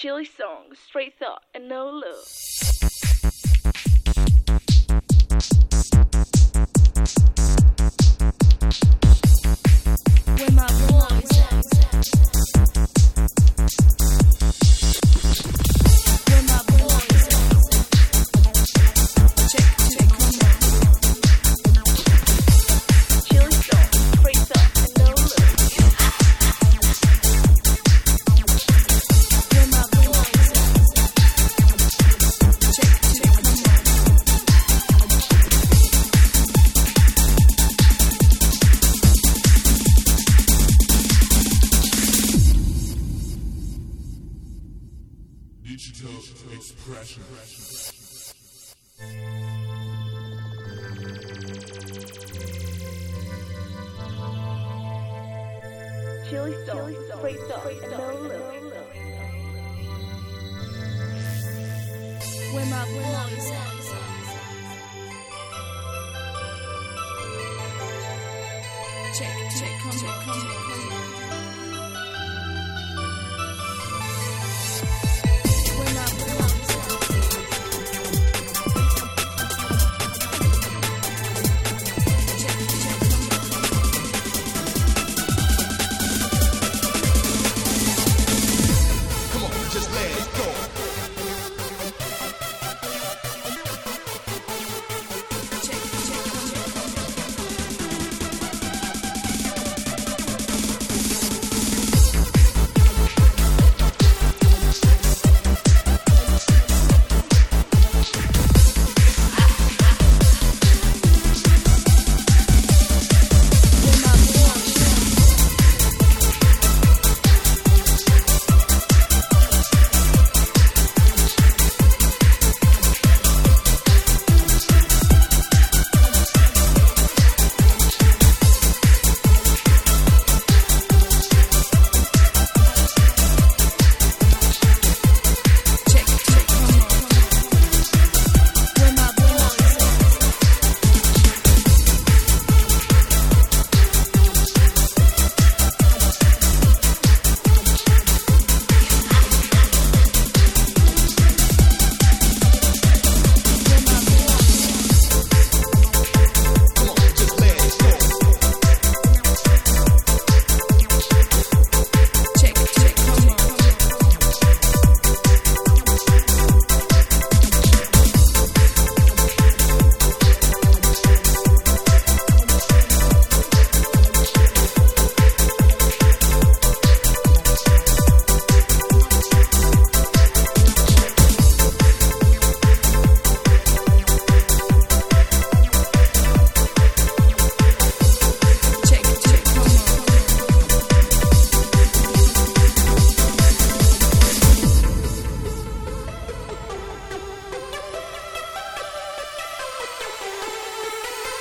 Chili Song, Straight Thought, and No Love. Digital expression. Chili sauce, soy sauce, and no Where up, boys at? Check, check, come, check, come, check, come.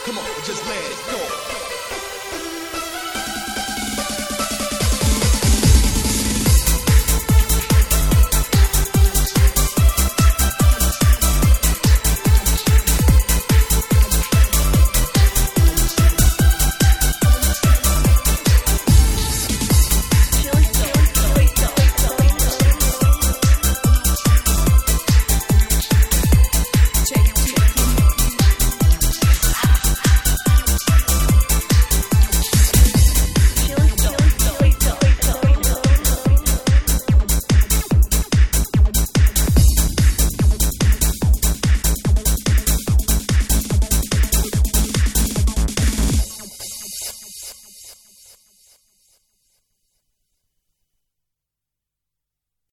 Come on, just let it go.